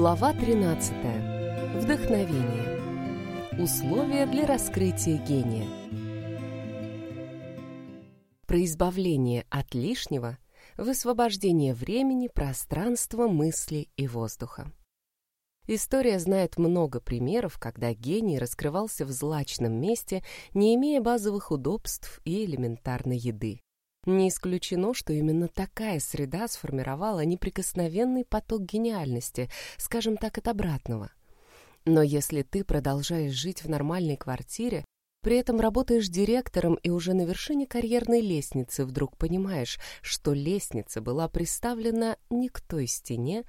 Глава 13. Вдохновение. Условия для раскрытия гения. Про избавление от лишнего, высвобождение времени, пространства, мысли и воздуха. История знает много примеров, когда гений раскрывался в злачном месте, не имея базовых удобств и элементарной еды. Не исключено, что именно такая среда сформировала неприкосновенный поток гениальности, скажем так, от обратного. Но если ты продолжаешь жить в нормальной квартире, при этом работаешь директором и уже на вершине карьерной лестницы вдруг понимаешь, что лестница была приставлена не к той стене,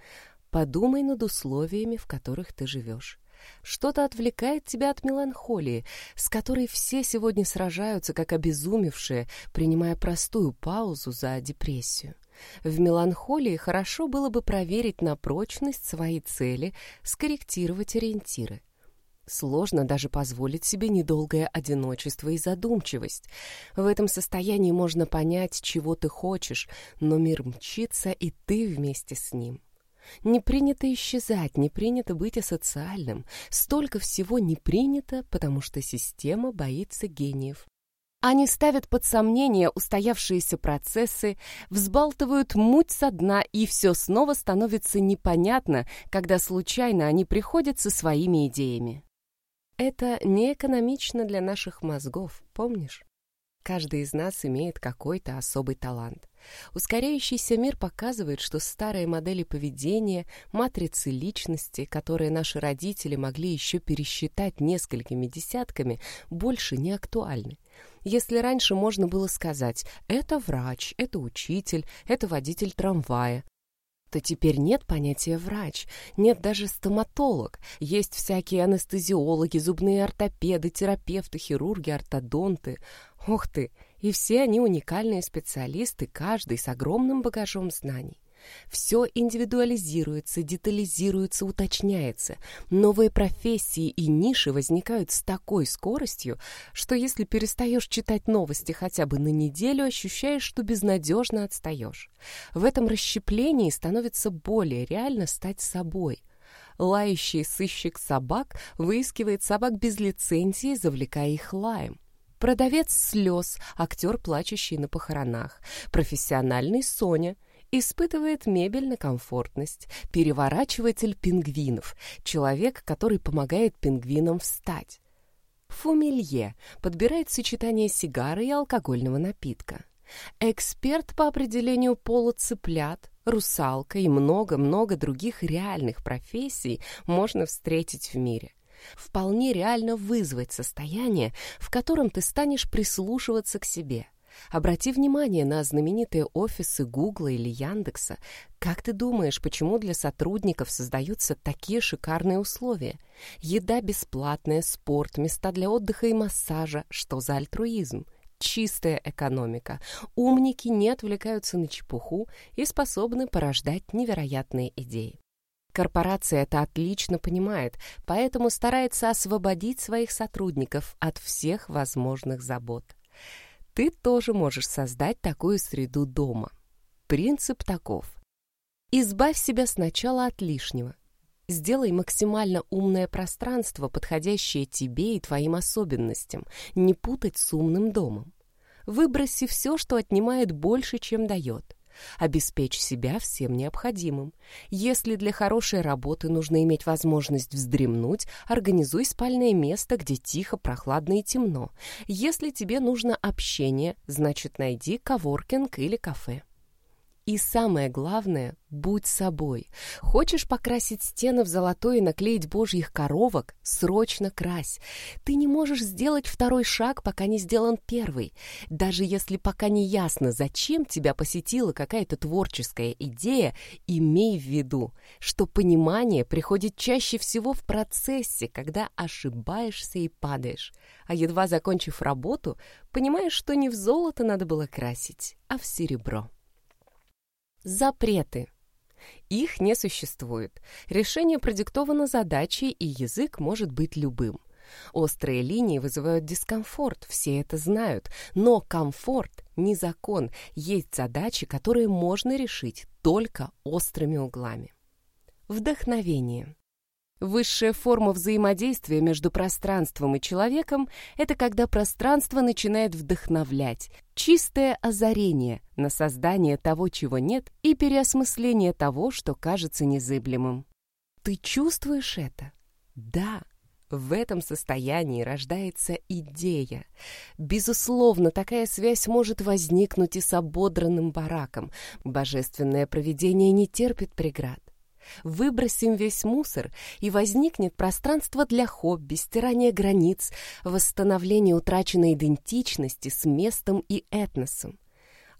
подумай над условиями, в которых ты живешь. Что-то отвлекает тебя от меланхолии, с которой все сегодня сражаются, как обезумевшие, принимая простую паузу за депрессию. В меланхолии хорошо было бы проверить на прочность свои цели, скорректировать ориентиры. Сложно даже позволить себе недолгое одиночество и задумчивость. В этом состоянии можно понять, чего ты хочешь, но мир мчится, и ты вместе с ним. Не принято исчезать, не принято быть асоциальным. Столько всего не принято, потому что система боится гениев. Они ставят под сомнение устоявшиеся процессы, взбалтывают муть со дна, и все снова становится непонятно, когда случайно они приходят со своими идеями. Это не экономично для наших мозгов, помнишь? Каждый из нас имеет какой-то особый талант. Ускоряющийся мир показывает, что старые модели поведения, матрицы личности, которые наши родители могли еще пересчитать несколькими десятками, больше не актуальны. Если раньше можно было сказать «это врач», «это учитель», «это водитель трамвая», то теперь нет понятия «врач», нет даже стоматолог. Есть всякие анестезиологи, зубные ортопеды, терапевты, хирурги, ортодонты. Ух ты! И все они уникальные специалисты, каждый с огромным багажом знаний. Все индивидуализируется, детализируется, уточняется. Новые профессии и ниши возникают с такой скоростью, что если перестаешь читать новости хотя бы на неделю, ощущаешь, что безнадежно отстаешь. В этом расщеплении становится более реально стать собой. Лающий сыщик собак выискивает собак без лицензии, завлекая их лаем. Продавец слез, актер, плачущий на похоронах, профессиональный Соня — испытывает мебель на комфортность, переворачиватель пингвинов, человек, который помогает пингвинам встать. Фумилье подбирает сочетание сигары и алкогольного напитка. Эксперт по определению пола цыплят, русалка и много-много других реальных профессий можно встретить в мире. Вполне реально вызвать состояние, в котором ты станешь прислушиваться к себе – Обрати внимание на знаменитые офисы Гугла или Яндекса. Как ты думаешь, почему для сотрудников создаются такие шикарные условия? Еда бесплатная, спорт, места для отдыха и массажа. Что за альтруизм? Чистая экономика. Умники не отвлекаются на чепуху и способны порождать невероятные идеи. Корпорация это отлично понимает, поэтому старается освободить своих сотрудников от всех возможных забот. Ты тоже можешь создать такую среду дома. Принцип таков. Избавь себя сначала от лишнего. Сделай максимально умное пространство, подходящее тебе и твоим особенностям, не путать с умным домом. Выброси все, что отнимает больше, чем дает. Обеспечь себя всем необходимым. Если для хорошей работы нужно иметь возможность вздремнуть, организуй спальное место, где тихо, прохладно и темно. Если тебе нужно общение, значит найди коворкинг или кафе. И самое главное, будь собой. Хочешь покрасить стены в золотой и наклеить божьих коровок? Срочно крась. Ты не можешь сделать второй шаг, пока не сделан первый. Даже если пока не ясно, зачем тебя посетила какая-то творческая идея, имей в виду, что понимание приходит чаще всего в процессе, когда ошибаешься и падаешь. А едва закончив работу, понимаешь, что не в золото надо было красить, а в серебро. Запреты. Их не существует. Решение продиктовано задачей, и язык может быть любым. Острые линии вызывают дискомфорт, все это знают, но комфорт не закон, есть задачи, которые можно решить только острыми углами. Вдохновение. Высшая форма взаимодействия между пространством и человеком – это когда пространство начинает вдохновлять, чистое озарение на создание того, чего нет, и переосмысление того, что кажется незыблемым. Ты чувствуешь это? Да. В этом состоянии рождается идея. Безусловно, такая связь может возникнуть и с ободранным бараком. Божественное провидение не терпит преград. Выбросим весь мусор, и возникнет пространство для хобби, стирания границ, восстановления утраченной идентичности с местом и этносом.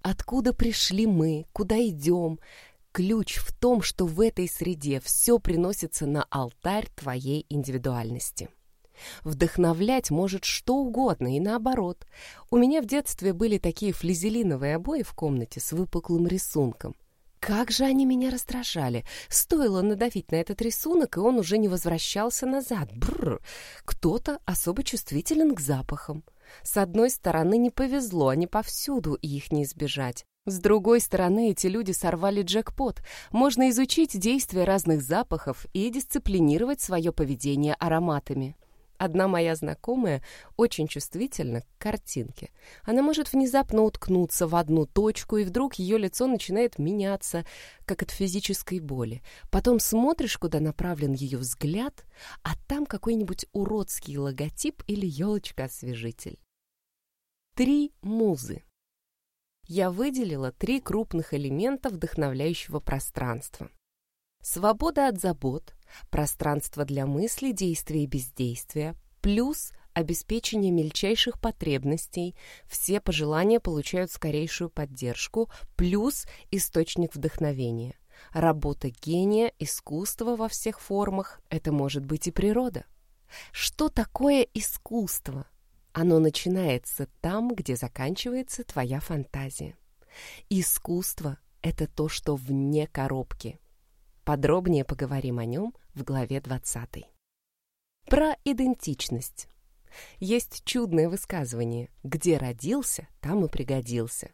Откуда пришли мы, куда идем? Ключ в том, что в этой среде все приносится на алтарь твоей индивидуальности. Вдохновлять может что угодно и наоборот. У меня в детстве были такие флизелиновые обои в комнате с выпуклым рисунком. Как же они меня раздражали! Стоило надавить на этот рисунок, и он уже не возвращался назад. Бррр! Кто-то особо чувствителен к запахам. С одной стороны, не повезло, они повсюду, и их не избежать. С другой стороны, эти люди сорвали джекпот. Можно изучить действия разных запахов и дисциплинировать свое поведение ароматами. Одна моя знакомая очень чувствительна к картинке. Она может внезапно уткнуться в одну точку, и вдруг ее лицо начинает меняться, как от физической боли. Потом смотришь, куда направлен ее взгляд, а там какой-нибудь уродский логотип или елочка-освежитель. Три музы. Я выделила три крупных элемента вдохновляющего пространства. Свобода от забот, пространство для мысли, действия и бездействия, плюс обеспечение мельчайших потребностей, все пожелания получают скорейшую поддержку, плюс источник вдохновения. Работа гения, искусство во всех формах — это может быть и природа. Что такое искусство? Оно начинается там, где заканчивается твоя фантазия. Искусство — это то, что вне коробки — Подробнее поговорим о нем в главе 20. Про идентичность. Есть чудное высказывание «где родился, там и пригодился».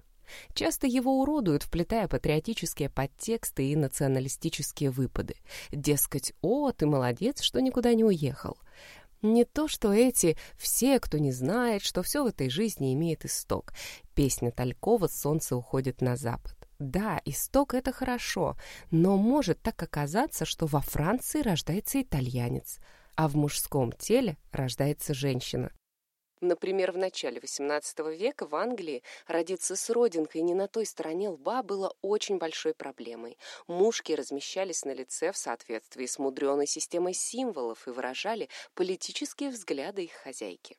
Часто его уродуют, вплетая патриотические подтексты и националистические выпады. Дескать, «О, ты молодец, что никуда не уехал». Не то, что эти «все, кто не знает, что все в этой жизни имеет исток». Песня Талькова «Солнце уходит на запад». Да, исток — это хорошо, но может так оказаться, что во Франции рождается итальянец, а в мужском теле рождается женщина. Например, в начале XVIII века в Англии родиться с родинкой не на той стороне лба было очень большой проблемой. Мушки размещались на лице в соответствии с мудреной системой символов и выражали политические взгляды их хозяйки.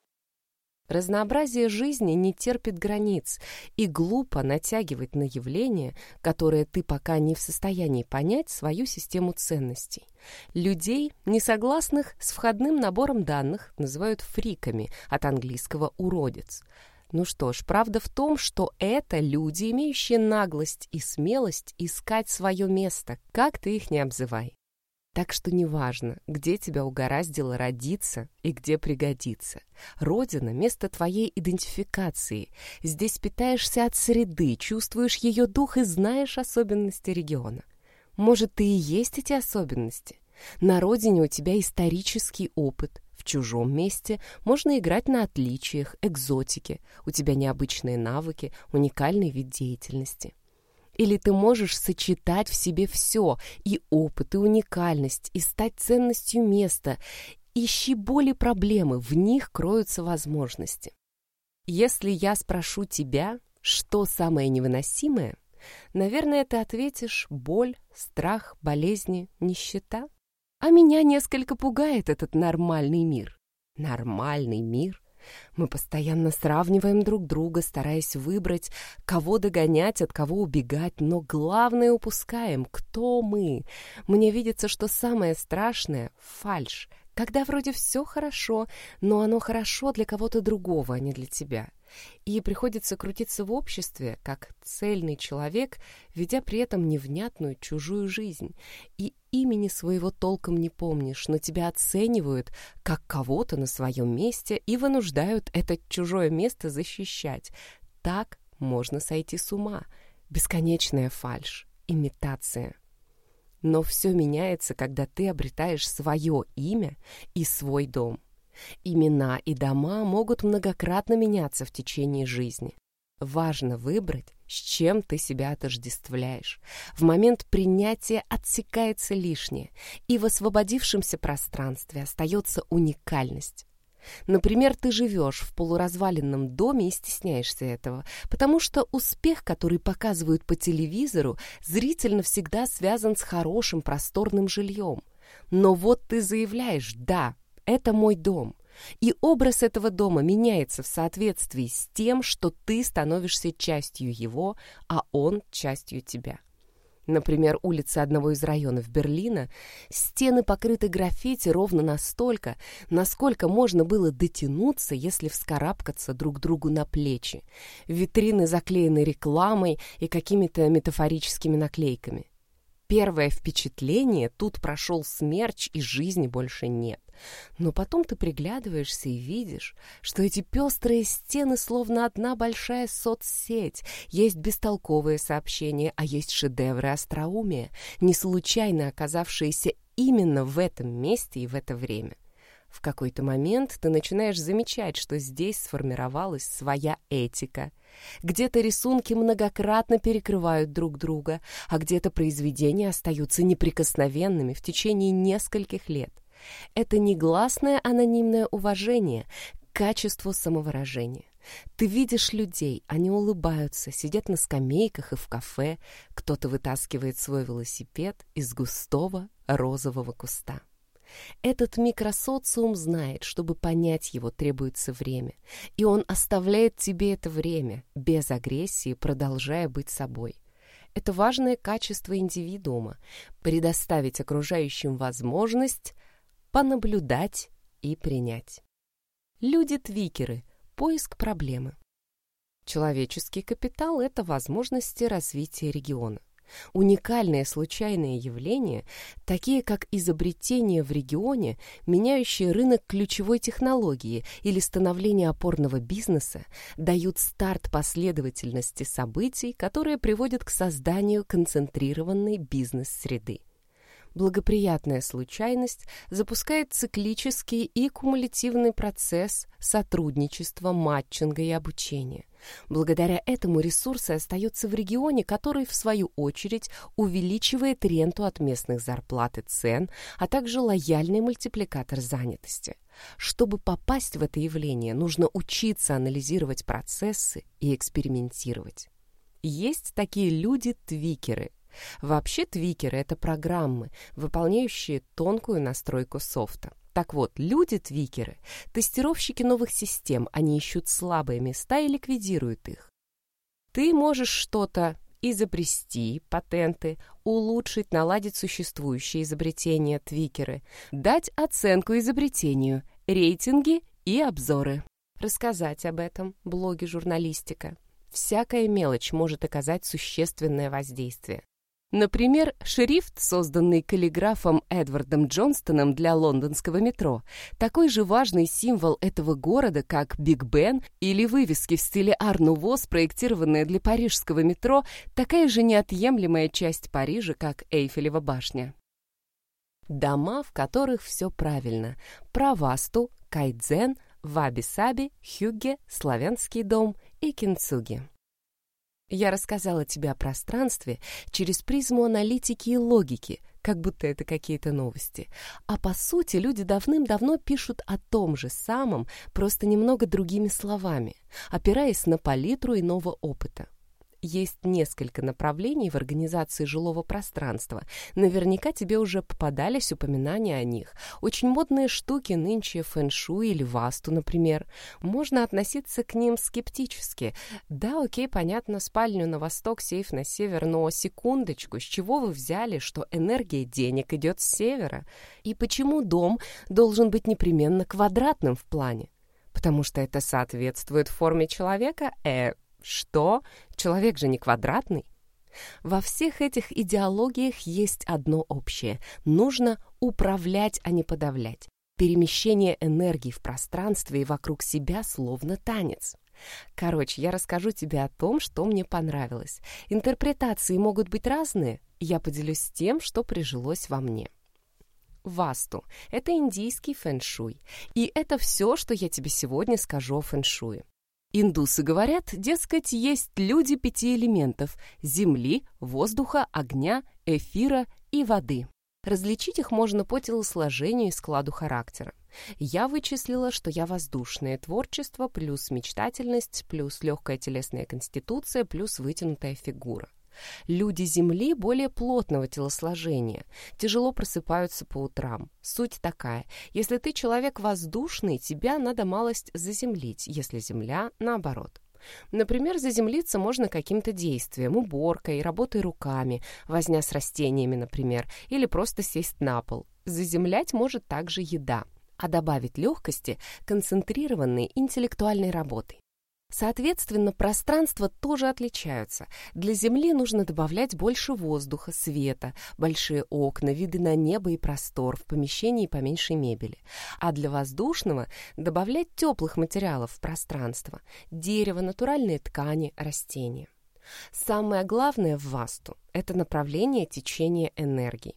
Разнообразие жизни не терпит границ, и глупо натягивать на явление, которое ты пока не в состоянии понять, свою систему ценностей. Людей, не согласных с входным набором данных, называют фриками, от английского «уродец». Ну что ж, правда в том, что это люди, имеющие наглость и смелость искать свое место, как ты их не обзывай. Так что неважно, где тебя угораздило родиться и где пригодиться. Родина — место твоей идентификации. Здесь питаешься от среды, чувствуешь ее дух и знаешь особенности региона. Может, ты и есть эти особенности? На родине у тебя исторический опыт, в чужом месте можно играть на отличиях, экзотике, у тебя необычные навыки, уникальный вид деятельности. Или ты можешь сочетать в себе все, и опыт, и уникальность, и стать ценностью места. Ищи боли проблемы, в них кроются возможности. Если я спрошу тебя, что самое невыносимое, наверное, ты ответишь боль, страх, болезни, нищета. А меня несколько пугает этот нормальный мир. Нормальный мир мы постоянно сравниваем друг друга, стараясь выбрать, кого догонять, от кого убегать, но главное упускаем, кто мы. Мне видится, что самое страшное — фальшь, когда вроде все хорошо, но оно хорошо для кого-то другого, а не для тебя. И приходится крутиться в обществе, как цельный человек, ведя при этом невнятную чужую жизнь. И имени своего толком не помнишь, но тебя оценивают как кого-то на своем месте и вынуждают это чужое место защищать. Так можно сойти с ума. Бесконечная фальшь, имитация. Но все меняется, когда ты обретаешь свое имя и свой дом. Имена и дома могут многократно меняться в течение жизни. Важно выбрать, с чем ты себя отождествляешь. В момент принятия отсекается лишнее, и в освободившемся пространстве остается уникальность. Например, ты живешь в полуразваленном доме и стесняешься этого, потому что успех, который показывают по телевизору, зрительно всегда связан с хорошим просторным жильем. Но вот ты заявляешь «да, это мой дом», и образ этого дома меняется в соответствии с тем, что ты становишься частью его, а он частью тебя. Например, улица одного из районов Берлина, стены покрыты граффити ровно настолько, насколько можно было дотянуться, если вскарабкаться друг другу на плечи. Витрины заклеены рекламой и какими-то метафорическими наклейками. Первое впечатление — тут прошел смерч, и жизни больше нет. Но потом ты приглядываешься и видишь, что эти пестрые стены словно одна большая соцсеть. Есть бестолковые сообщения, а есть шедевры остроумия, не случайно оказавшиеся именно в этом месте и в это время. В какой-то момент ты начинаешь замечать, что здесь сформировалась своя этика. Где-то рисунки многократно перекрывают друг друга, а где-то произведения остаются неприкосновенными в течение нескольких лет. Это негласное анонимное уважение к качеству самовыражения. Ты видишь людей, они улыбаются, сидят на скамейках и в кафе, кто-то вытаскивает свой велосипед из густого розового куста. Этот микросоциум знает, чтобы понять его требуется время, и он оставляет тебе это время, без агрессии, продолжая быть собой. Это важное качество индивидуума — предоставить окружающим возможность понаблюдать и принять. Люди-твикеры — поиск проблемы. Человеческий капитал — это возможности развития региона. Уникальные случайные явления, такие как изобретение в регионе, меняющие рынок ключевой технологии или становление опорного бизнеса, дают старт последовательности событий, которые приводят к созданию концентрированной бизнес-среды. Благоприятная случайность запускает циклический и кумулятивный процесс сотрудничества, матчинга и обучения. Благодаря этому ресурсы остаются в регионе, который, в свою очередь, увеличивает ренту от местных зарплат и цен, а также лояльный мультипликатор занятости. Чтобы попасть в это явление, нужно учиться анализировать процессы и экспериментировать. Есть такие люди-твикеры. Вообще твикеры — это программы, выполняющие тонкую настройку софта. Так вот, люди-твикеры — тестировщики новых систем, они ищут слабые места и ликвидируют их. Ты можешь что-то изобрести, патенты, улучшить, наладить существующие изобретения, твикеры, дать оценку изобретению, рейтинги и обзоры. Рассказать об этом, блоги журналистика. Всякая мелочь может оказать существенное воздействие. Например, шрифт, созданный каллиграфом Эдвардом Джонстоном для лондонского метро, такой же важный символ этого города, как Биг Бен или вывески в стиле Ар-Нуво, спроектированные для парижского метро, такая же неотъемлемая часть Парижа, как Эйфелева башня. Дома, в которых все правильно. Правасту, Кайдзен, Ваби-Саби, Хюгге, Славянский дом и Кинцуги. Я рассказала тебе о пространстве через призму аналитики и логики, как будто это какие-то новости. А по сути люди давным-давно пишут о том же самом, просто немного другими словами, опираясь на палитру иного опыта. Есть несколько направлений в организации жилого пространства. Наверняка тебе уже попадались упоминания о них. Очень модные штуки нынче фэн-шуй или васту, например. Можно относиться к ним скептически. Да, окей, понятно, спальню на восток, сейф на север, но секундочку, с чего вы взяли, что энергия денег идет с севера? И почему дом должен быть непременно квадратным в плане? Потому что это соответствует форме человека? Э, что? Человек же не квадратный. Во всех этих идеологиях есть одно общее. Нужно управлять, а не подавлять. Перемещение энергии в пространстве и вокруг себя словно танец. Короче, я расскажу тебе о том, что мне понравилось. Интерпретации могут быть разные, я поделюсь тем, что прижилось во мне. Васту – это индийский фэншуй, и это все, что я тебе сегодня скажу о фэншуе. Индусы говорят, дескать, есть люди пяти элементов – земли, воздуха, огня, эфира и воды. Различить их можно по телосложению и складу характера. Я вычислила, что я воздушное творчество плюс мечтательность плюс легкая телесная конституция плюс вытянутая фигура. Люди Земли более плотного телосложения, тяжело просыпаются по утрам. Суть такая, если ты человек воздушный, тебя надо малость заземлить, если Земля наоборот. Например, заземлиться можно каким-то действием, уборкой, работой руками, возня с растениями, например, или просто сесть на пол. Заземлять может также еда, а добавить легкости концентрированной интеллектуальной работой. Соответственно, пространства тоже отличаются. Для Земли нужно добавлять больше воздуха, света, большие окна, виды на небо и простор, в помещении поменьше мебели. А для воздушного добавлять теплых материалов в пространство – дерево, натуральные ткани, растения. Самое главное в васту – это направление течения энергии.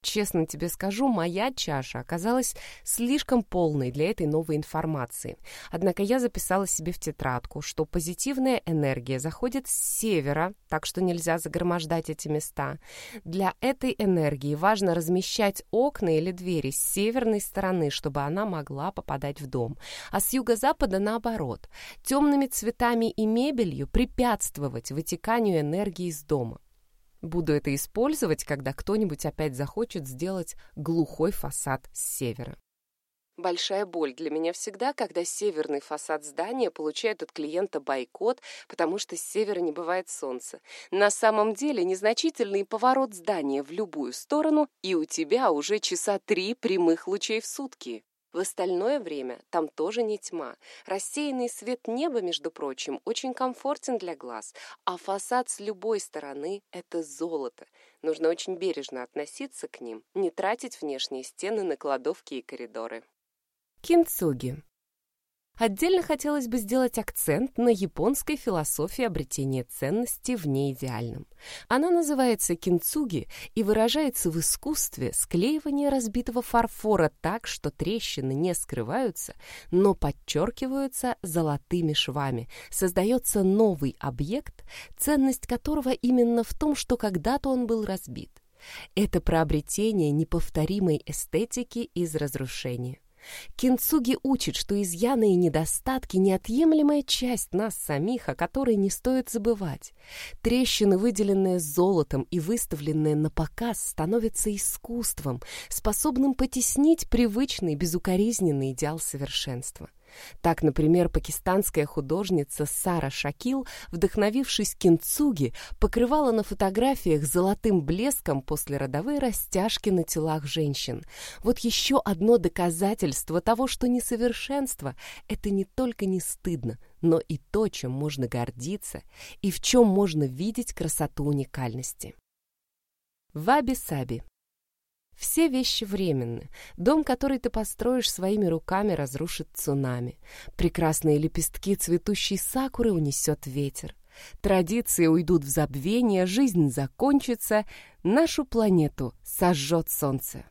Честно тебе скажу, моя чаша оказалась слишком полной для этой новой информации. Однако я записала себе в тетрадку, что позитивная энергия заходит с севера, так что нельзя загромождать эти места. Для этой энергии важно размещать окна или двери с северной стороны, чтобы она могла попадать в дом. А с юго-запада наоборот. Темными цветами и мебелью препятствовать вытеканию энергии из дома. Буду это использовать, когда кто-нибудь опять захочет сделать глухой фасад с севера. Большая боль для меня всегда, когда северный фасад здания получает от клиента бойкот, потому что с севера не бывает солнца. На самом деле незначительный поворот здания в любую сторону, и у тебя уже часа три прямых лучей в сутки. В остальное время там тоже не тьма. Рассеянный свет неба, между прочим, очень комфортен для глаз, а фасад с любой стороны — это золото. Нужно очень бережно относиться к ним, не тратить внешние стены на кладовки и коридоры. Кинцуги Отдельно хотелось бы сделать акцент на японской философии обретения ценности в неидеальном. Она называется кинцуги и выражается в искусстве склеивания разбитого фарфора так, что трещины не скрываются, но подчеркиваются золотыми швами. Создается новый объект, ценность которого именно в том, что когда-то он был разбит. Это прообретение неповторимой эстетики из разрушения. Кинцуги учит, что изъяны и недостатки – неотъемлемая часть нас самих, о которой не стоит забывать. Трещины, выделенные золотом и выставленные на показ, становятся искусством, способным потеснить привычный безукоризненный идеал совершенства. Так, например, пакистанская художница Сара Шакил, вдохновившись кинцуги, покрывала на фотографиях золотым блеском послеродовые растяжки на телах женщин. Вот еще одно доказательство того, что несовершенство — это не только не стыдно, но и то, чем можно гордиться и в чем можно видеть красоту уникальности. Ваби-саби все вещи временны. Дом, который ты построишь своими руками, разрушит цунами. Прекрасные лепестки цветущей сакуры унесет ветер. Традиции уйдут в забвение, жизнь закончится, нашу планету сожжет солнце.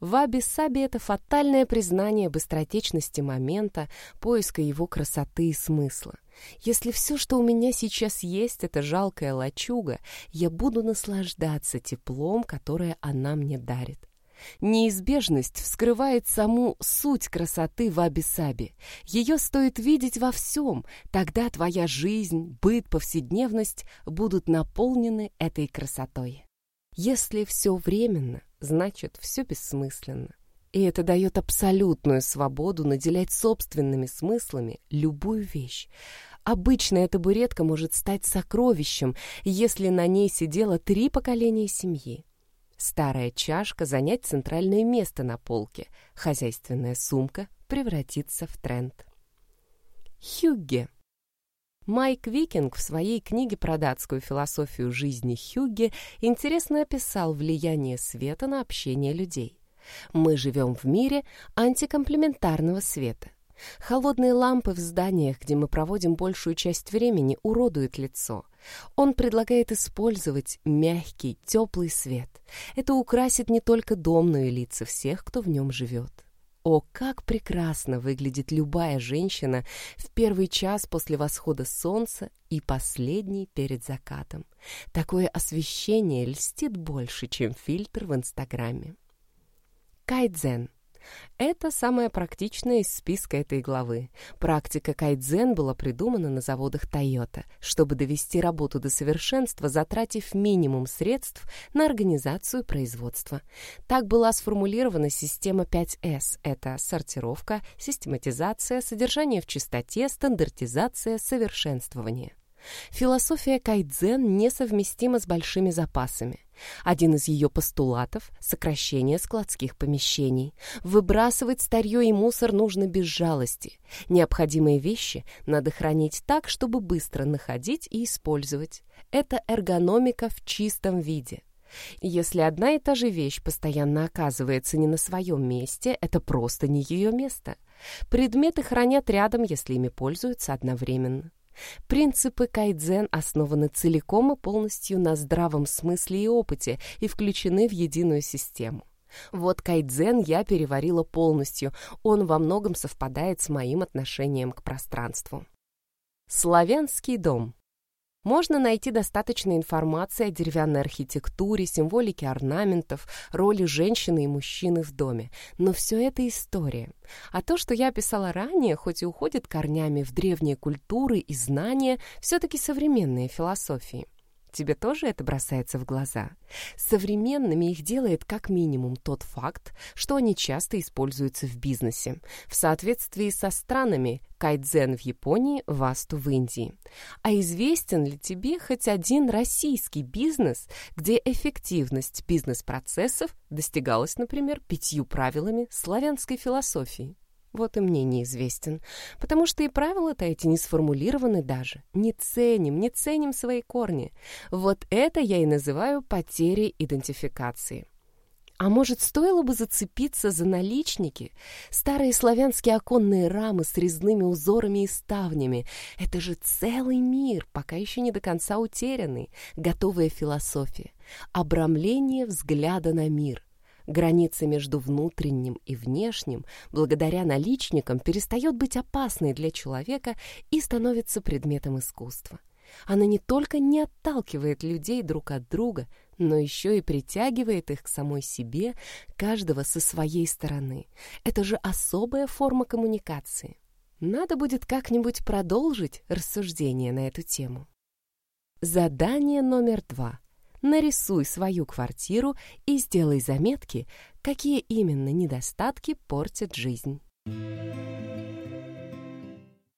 Ваби-саби — это фатальное признание быстротечности момента, поиска его красоты и смысла. Если все, что у меня сейчас есть, это жалкая лачуга, я буду наслаждаться теплом, которое она мне дарит. Неизбежность вскрывает саму суть красоты в Абисабе. Ее стоит видеть во всем, тогда твоя жизнь, быт, повседневность будут наполнены этой красотой. Если все временно, значит, все бессмысленно. И это дает абсолютную свободу наделять собственными смыслами любую вещь. Обычная табуретка может стать сокровищем, если на ней сидело три поколения семьи. Старая чашка занять центральное место на полке, хозяйственная сумка превратится в тренд. Хюгге Майк Викинг в своей книге про датскую философию жизни Хюгге интересно описал влияние света на общение людей. Мы живем в мире антикомплементарного света. Холодные лампы в зданиях, где мы проводим большую часть времени, уродуют лицо. Он предлагает использовать мягкий, теплый свет. Это украсит не только дом, но и лица всех, кто в нем живет. О, как прекрасно выглядит любая женщина в первый час после восхода солнца и последний перед закатом. Такое освещение льстит больше, чем фильтр в Инстаграме. Кайдзен это самое практичное из списка этой главы. Практика кайдзен была придумана на заводах Toyota, чтобы довести работу до совершенства, затратив минимум средств на организацию производства. Так была сформулирована система 5S. Это сортировка, систематизация, содержание в чистоте, стандартизация, совершенствование. Философия кайдзен несовместима с большими запасами. Один из ее постулатов — сокращение складских помещений. Выбрасывать старье и мусор нужно без жалости. Необходимые вещи надо хранить так, чтобы быстро находить и использовать. Это эргономика в чистом виде. Если одна и та же вещь постоянно оказывается не на своем месте, это просто не ее место. Предметы хранят рядом, если ими пользуются одновременно. Принципы кайдзен основаны целиком и полностью на здравом смысле и опыте и включены в единую систему. Вот кайдзен я переварила полностью, он во многом совпадает с моим отношением к пространству. Славянский дом можно найти достаточно информации о деревянной архитектуре, символике орнаментов, роли женщины и мужчины в доме. Но все это история. А то, что я описала ранее, хоть и уходит корнями в древние культуры и знания, все-таки современные философии. Тебе тоже это бросается в глаза? Современными их делает как минимум тот факт, что они часто используются в бизнесе, в соответствии со странами кайдзен в Японии, васту в Индии. А известен ли тебе хоть один российский бизнес, где эффективность бизнес-процессов достигалась, например, пятью правилами славянской философии? Вот и мне неизвестен, потому что и правила-то эти не сформулированы даже. Не ценим, не ценим свои корни. Вот это я и называю потерей идентификации. А может, стоило бы зацепиться за наличники? Старые славянские оконные рамы с резными узорами и ставнями. Это же целый мир, пока еще не до конца утерянный. Готовая философия. Обрамление взгляда на мир. Граница между внутренним и внешним, благодаря наличникам, перестает быть опасной для человека и становится предметом искусства. Она не только не отталкивает людей друг от друга, но еще и притягивает их к самой себе, каждого со своей стороны. Это же особая форма коммуникации. Надо будет как-нибудь продолжить рассуждение на эту тему. Задание номер два нарисуй свою квартиру и сделай заметки, какие именно недостатки портят жизнь.